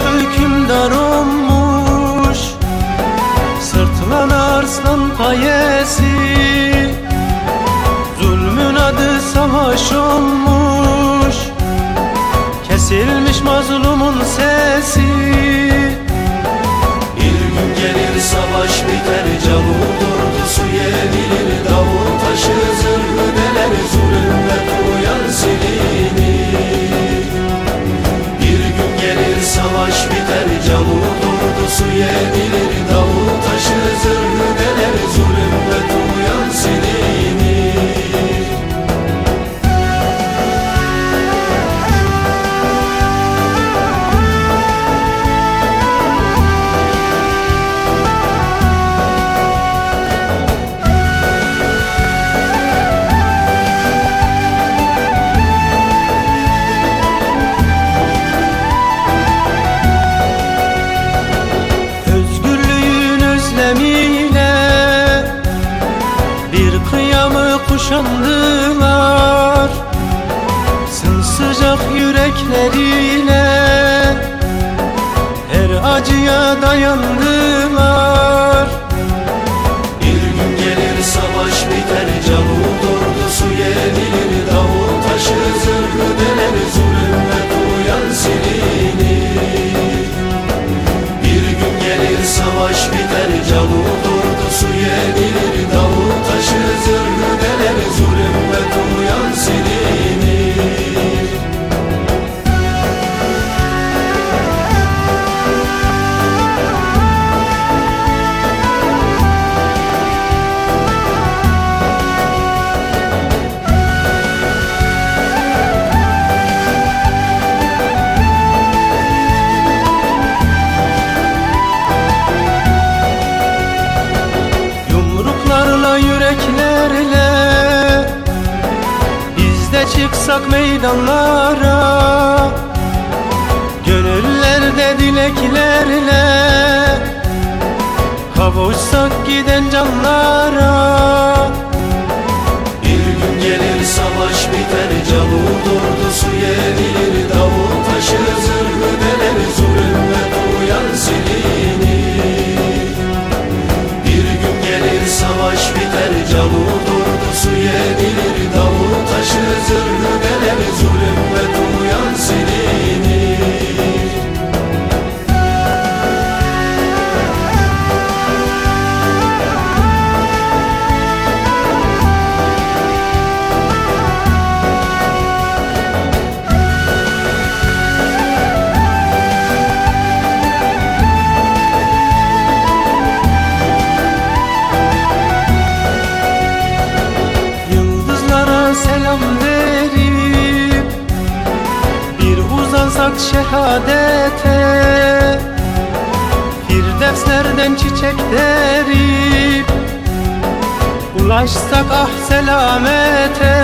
hükümdar olmuş. Sırtılan arslan payesi. Zulmün adı savaş olmuş. Kıyamı kuşandılar Sımsıcak yürekleriyle Her acıya dayandılar. Bir gün gelir savaş biter Cavut ordusu yenilir Davul taşı zırhı deler Zulümle uyan silinir Bir gün gelir savaş biter Cavut ordusu yenilir yüreklerle Biz de çıksak meydanlara Gönüllerde dileklerle Kavuşsak giden canlara Uzansak şehadete Firdevslerden çiçek derip Ulaşsak ah selamete